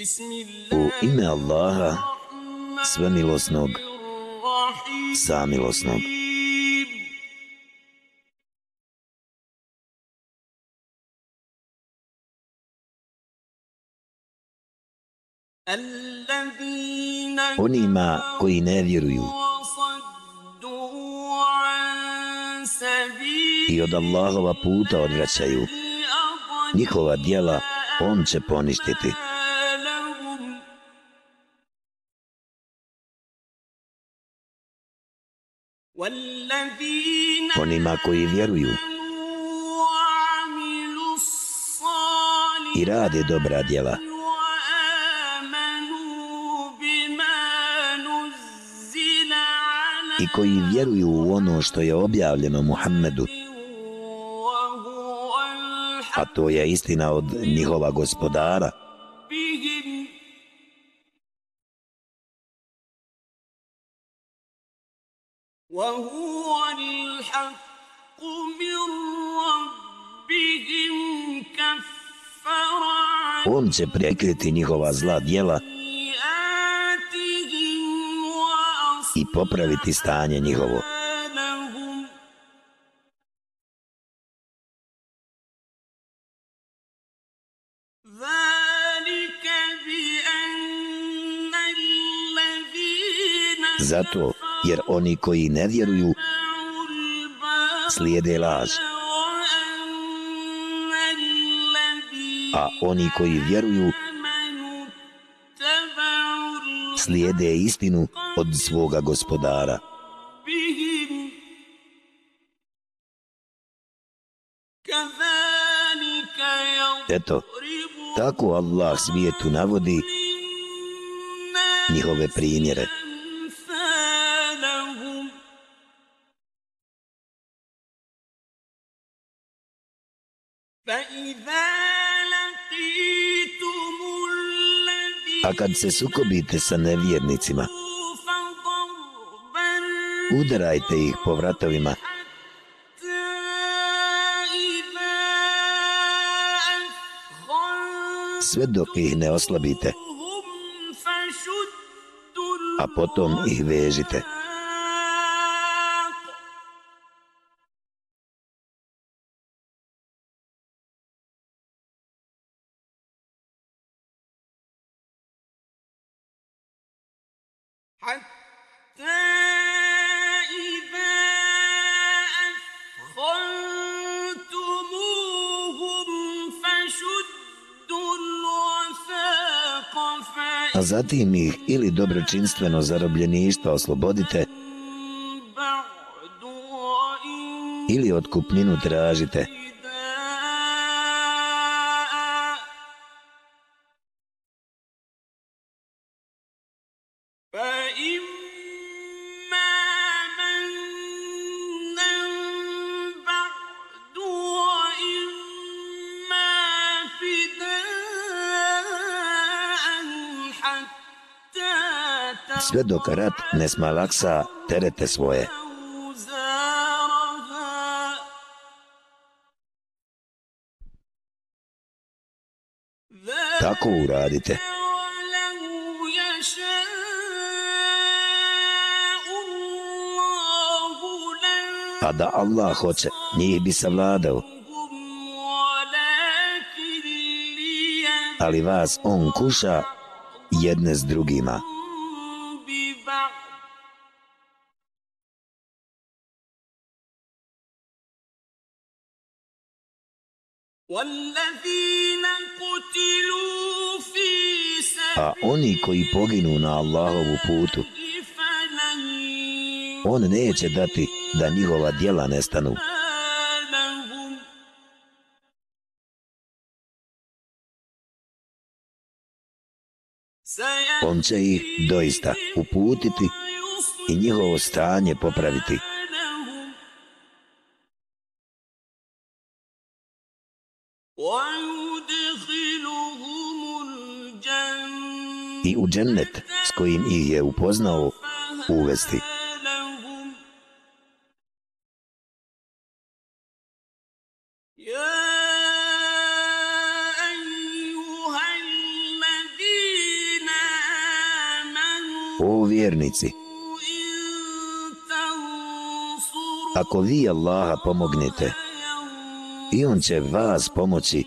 U ime Allaha, svemilosnog, samilosnog. Onima koji ne vjeruju i od Allahova puta odvraćaju, njihova dijela on će poništiti. Onima koji vjeruju i rade dobra djela, i koji vjeruju u ono što je objavljeno Muhammedu, a to je istina od njihova gospodara, On će prekriti njihova zla djela i popraviti stanje njihovo. Zato, jer oni koji ne vjeruju, slijede laž. A oni koji vjeruju, slijede istinu od svoga gospodara. Eto, tako Allah svijetu navodi njihove primjere. A kad se sukobite sa nevjernicima, udarajte ih po vratovima. Sve dok ih ne oslabite, a potom ih vežite. Zatim ih ili dobročinstveno zarobljeništva oslobodite ili otkupninu tražite. Sve dok rat ne smalaksa terete svoje. Tako uradite. A da Allah hoće, njih bi savladao. Ali vas on kuša jedne s drugima. A oni koji poginu na Allahovu putu, on neće dati da njihova djela nestanu. On će ih doista uputiti i njihovo stanje popraviti. I u džennet s kojim ih je upoznao uvesti. O vjernici, ako vi Allaha pomognete, i On će vas pomoći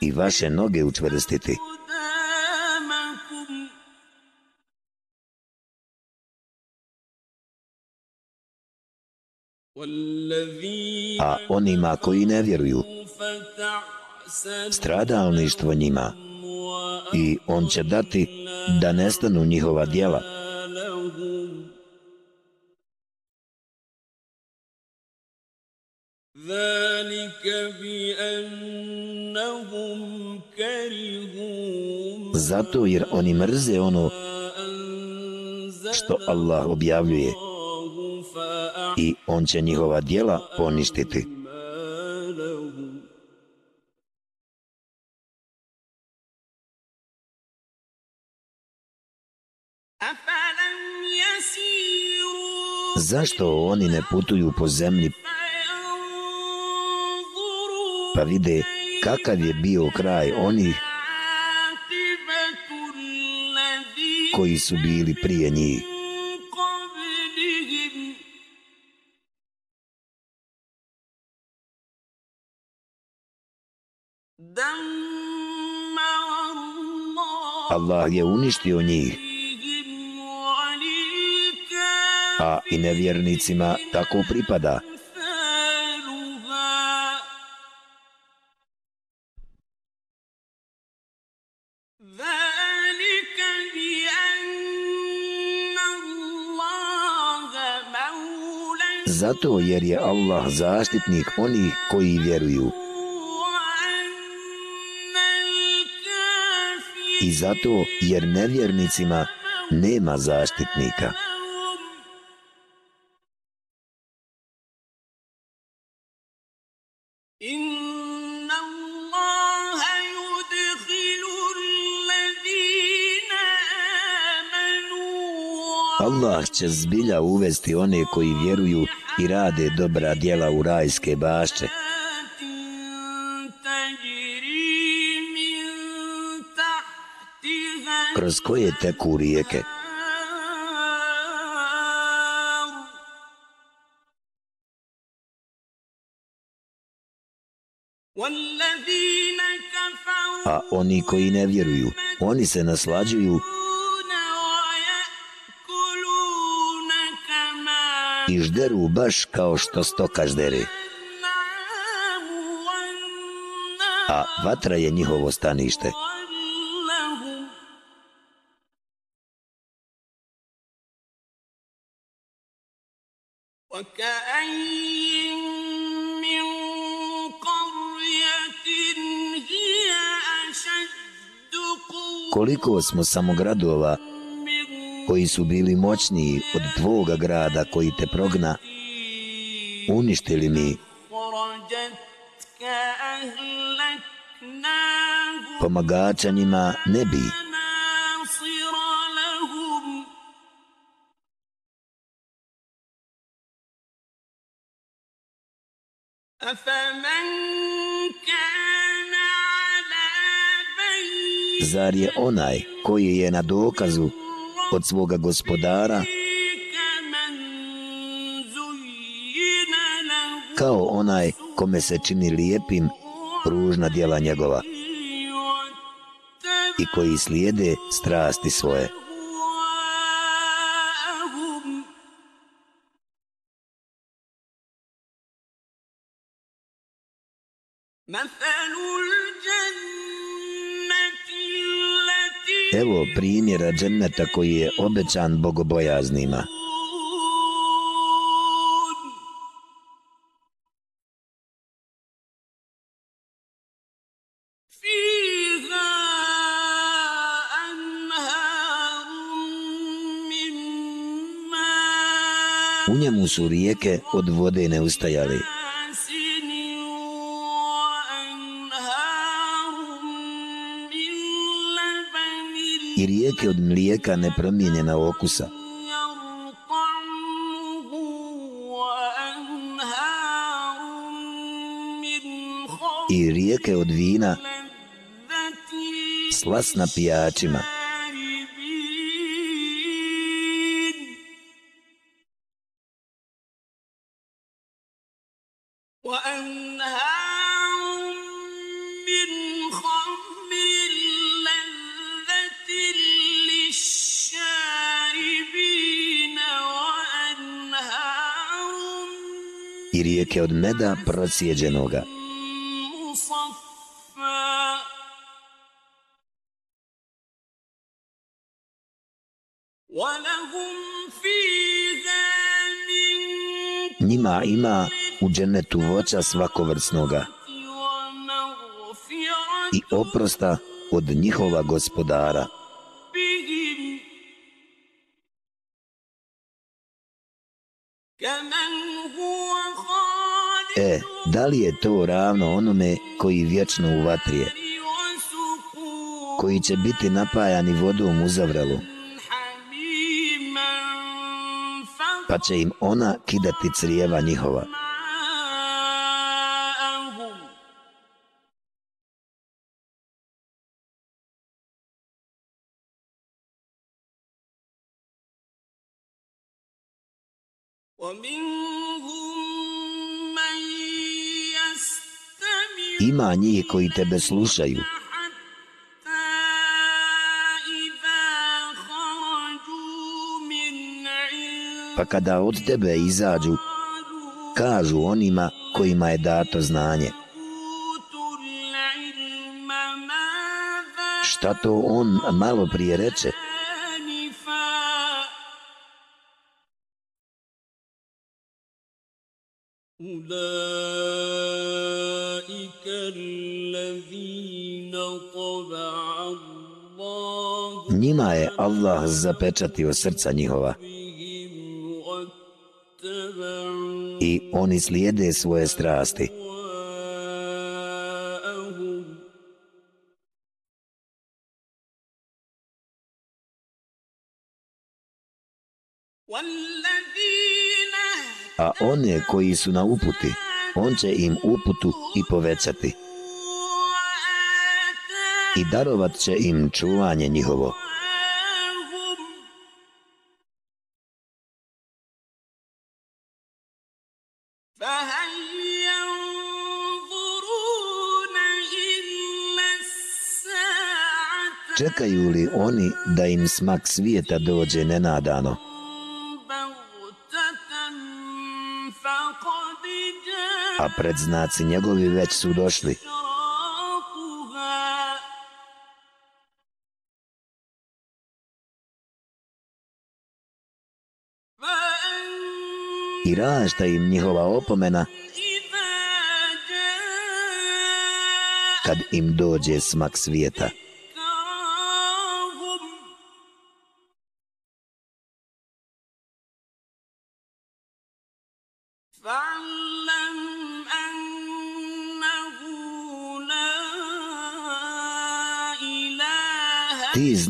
i vaše noge učvrstiti. A onima koji ne vjeruju, stradalništvo njima i on će dati da nestanu njihova djela. Zato jer oni mrze ono što Allah objavljuje i on će njihova djela poništiti. Zašto oni ne putuju po zemlji pa vide kakav je bio kraj onih koji su bili prije njih? Allah je uništio njih a i nevjernicima tako pripada. Zato jer je Allah zaštitnik onih koji vjeruju. I zato jer nevjernicima nema zaštitnika. Allah će zbilja uvesti one koji vjeruju i rade dobra djela u rajske bašće. Kroz koje teku rijeke? A oni koji ne vjeruju, oni se naslađuju i žderu baš kao što stoka ždere. A vatra je njihovo stanište. Koliko smo samo gradova koji su bili moćniji od tvoga grada koji te progna, uništili mi. Pomagača njima ne bi. Zar je onaj koji je na dokazu od svoga gospodara kao onaj kome se čini lijepim ružna djela njegova i koji slijede strasti svoje. Evo primjera dženneta koji je obećan bogobojaznima. U njemu su rijeke od vode ne i rijeke od mlijeka nepromijenjena okusa. I rijeke od vina slasna pijačima. I rijeke od meda procijeđenoga. Njima ima u dženetu voća svakovrsnoga i oprosta od njihova gospodara. Da li je to ravno onome koji vječno u vatrije, koji će biti napajani vodom u zavrelu, pa će im ona kidati crijeva njihova. Ima njih koji tebe slušaju. Pa kada od tebe izađu, kažu onima kojima je dato znanje. Šta to on malo prije reče? Njima je Allah zapečatio srca njihova i oni slijede svoje strasti. A one koji su na uputi, on će im uputu i povećati. I darovat će im čuvanje njihovo. Čekaju li oni da im smak svijeta dođe nenadano? A predznaci njegovi već su došli. I rašta im njihova opomena kad im dođe smak svijeta.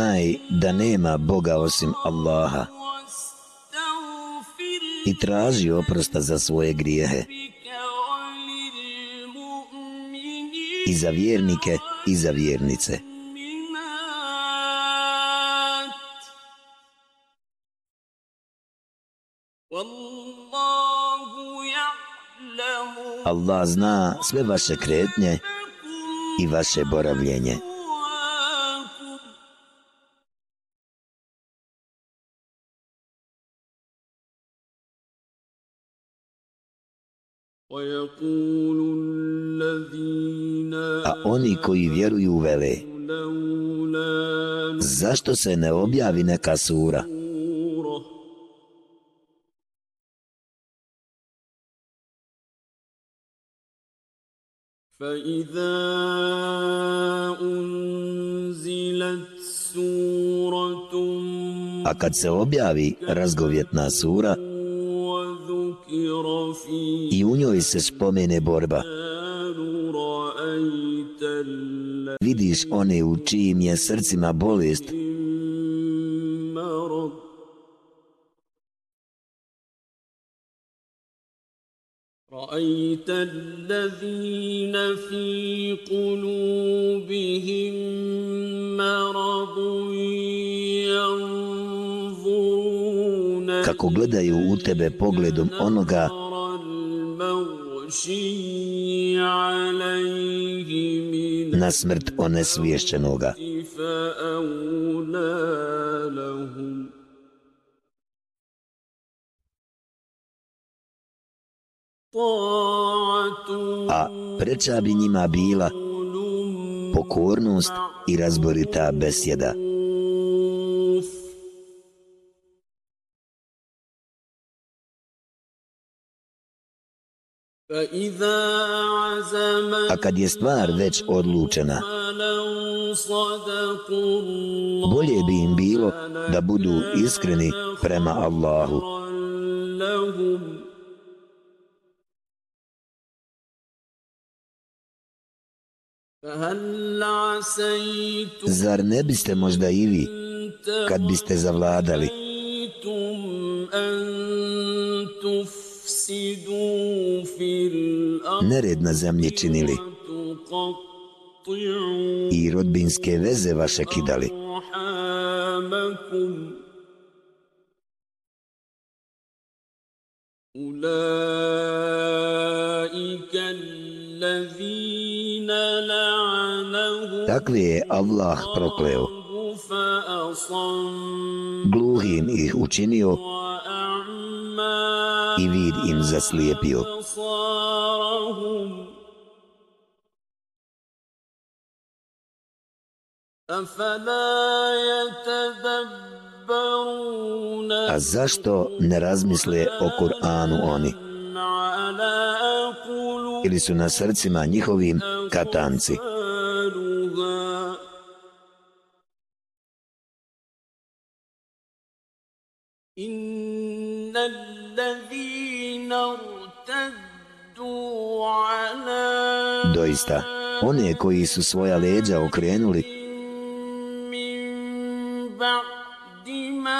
Znaj da nema Boga osim Allaha i traži oprosta za svoje grijehe i za vjernike i za vjernice. Allah zna sve vaše kretnje i vaše boravljenje. A oni koji vjeruju vele, zašto se ne objavi neka sura? A kad se objavi razgovjetna sura i u njoj se spomene borba, vidiš one u čijim je srcima bolest, رأيت الذين في قلوبهم مرض kako gledaju u tebe pogledom onoga na smrt onesvješćenoga. a preča bi njima bila pokornost i razborita besjeda. A kad je stvar već odlučena, bolje bi im bilo da budu iskreni prema Allahu. Zar ne biste možda i vi, kad biste zavladali, nered na zemlji činili i rodbinske veze vaše kidali. Takvi je Allah prokleo. Gluhim ih učinio i vid im zaslijepio. A zašto ne razmisle o Kur'anu oni? Ili su na srcima njihovim katanci? Doista, one koji su svoja leđa okrenuli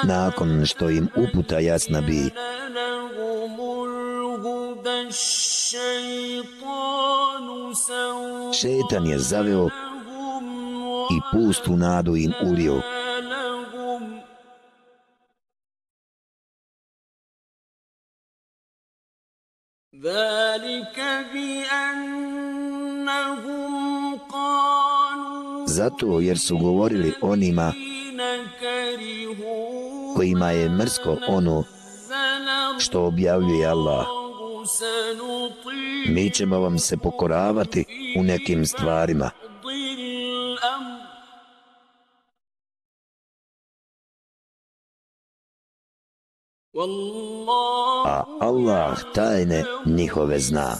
nakon što im uputa jasna bi. Šetan je zaveo i pustu nadu im ulio. Zato jer su govorili onima kojima je mrsko ono što objavljuje Allah. Mi ćemo vam se pokoravati u nekim stvarima. A Allah tajne njihove zna.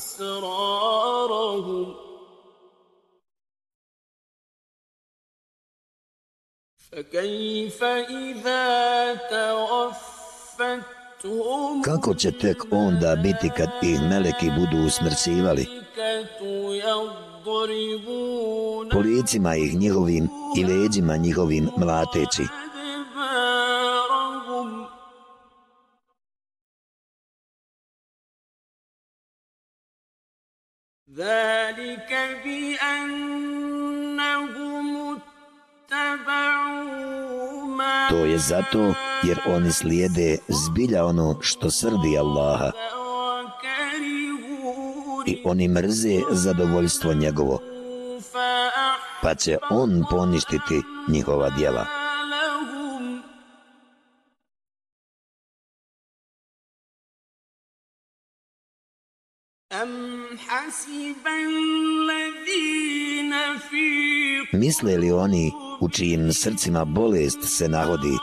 Kako će tek onda biti kad ih meleki budu usmrcivali? Policima ih njihovim i leđima njihovim mlateći. ذلك بأنهم To je zato jer oni slijede zbilja ono što srdi Allaha i oni mrze zadovoljstvo njegovo pa će on poništiti njihova djela. Misle li oni u čijim srcima bolest se nahodi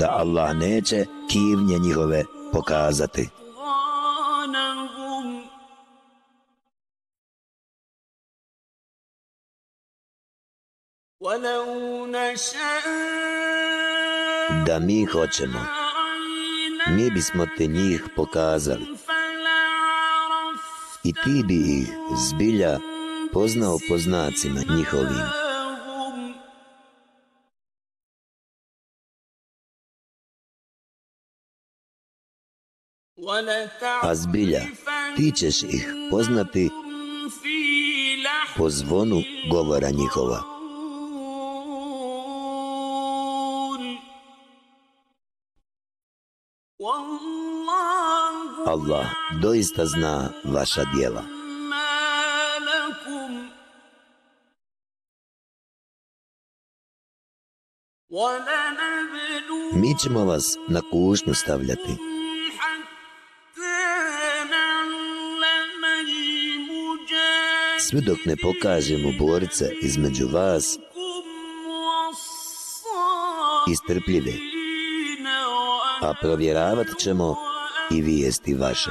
da Allah neće kivnje njihove pokazati. Da mi hoćemo, mi bismo te njih pokazali i ti bi ih zbilja poznao po znacima njihovim. A zbilja, ti ćeš ih poznati po zvonu govora njihova. Allah doista zna vaša dijela. Mi ćemo vas na kušnju stavljati. Sve dok ne pokažemo borice između vas i strpljive, a provjeravat ćemo i vijesti vaše.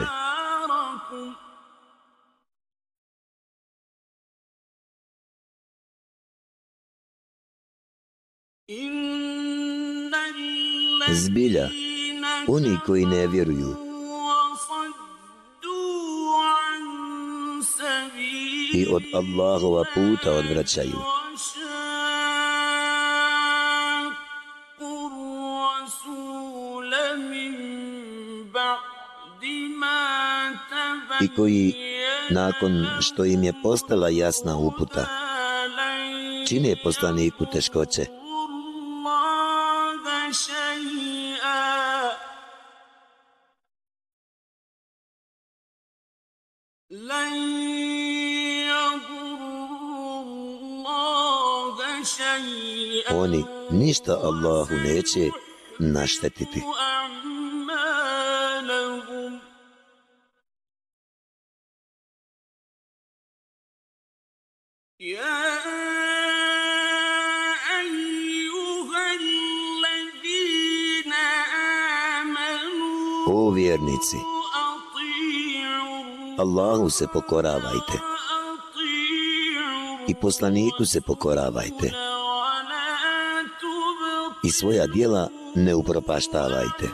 Zbilja, oni koji ne vjeruju i od Allahova puta odvraćaju. I koji, nakon što im je postala jasna uputa, čine poslaniku teškoće. Oni ništa Allahu neće naštetiti. Vjernici, Allahu se pokoravajte. I poslaniku se pokoravajte. I svoja dijela ne upropaštavajte.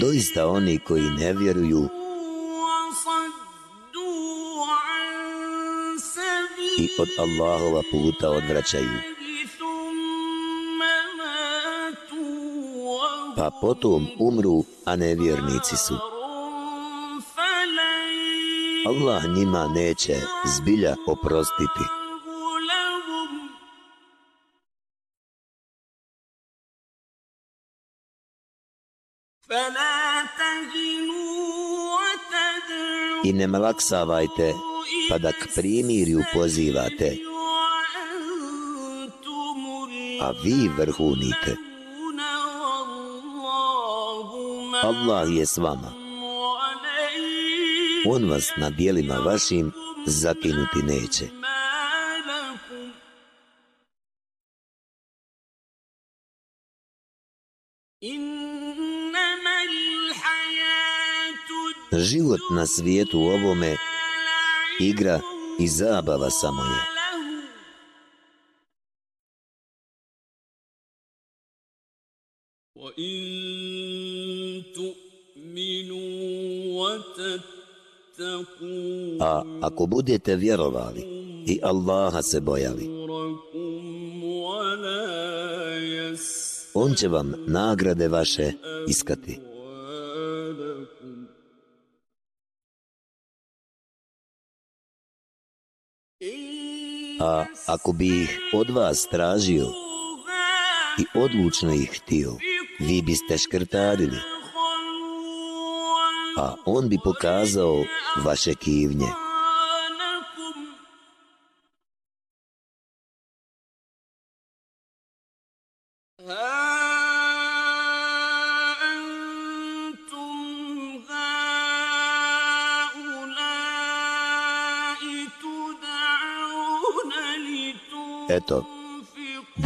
Doista oni koji ne vjeruju i od Allahova puta odvraćaju. Pa potom umru, a nevjernici su. Allah njima neće zbilja oprostiti. I ne malaksavajte pa da k primirju pozivate, a vi vrhunite. Allah je s vama. On vas na dijelima vašim zakinuti neće. Život na svijetu ovome igra i zabava samo je. A ako budete vjerovali i Allaha se bojali, On će vam nagrade vaše iskati. A ako bi ih od vas tražio i odlučno ih htio, vi biste škrtarili. A on bi pokazao vaše kivnje.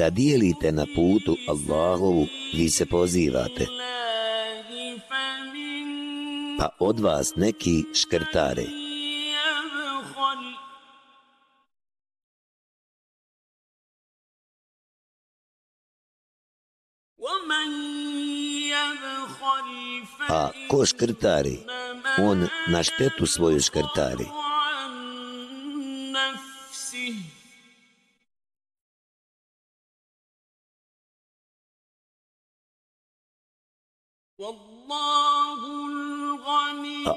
Da dijelite na putu Allahovu, vi se pozivate. Pa od vas neki škrtare. A ko škrtari, on na štetu svoju škrtari. A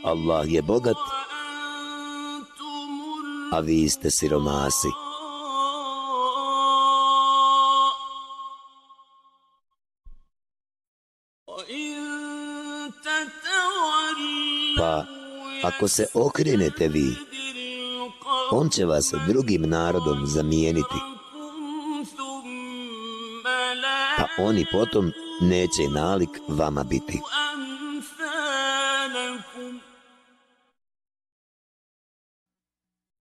Allah je bogat, a vi ste siromasi. Pa, ako se okrenete vi, on će vas drugim narodom zamijeniti. Oni potom neće nalik vama biti.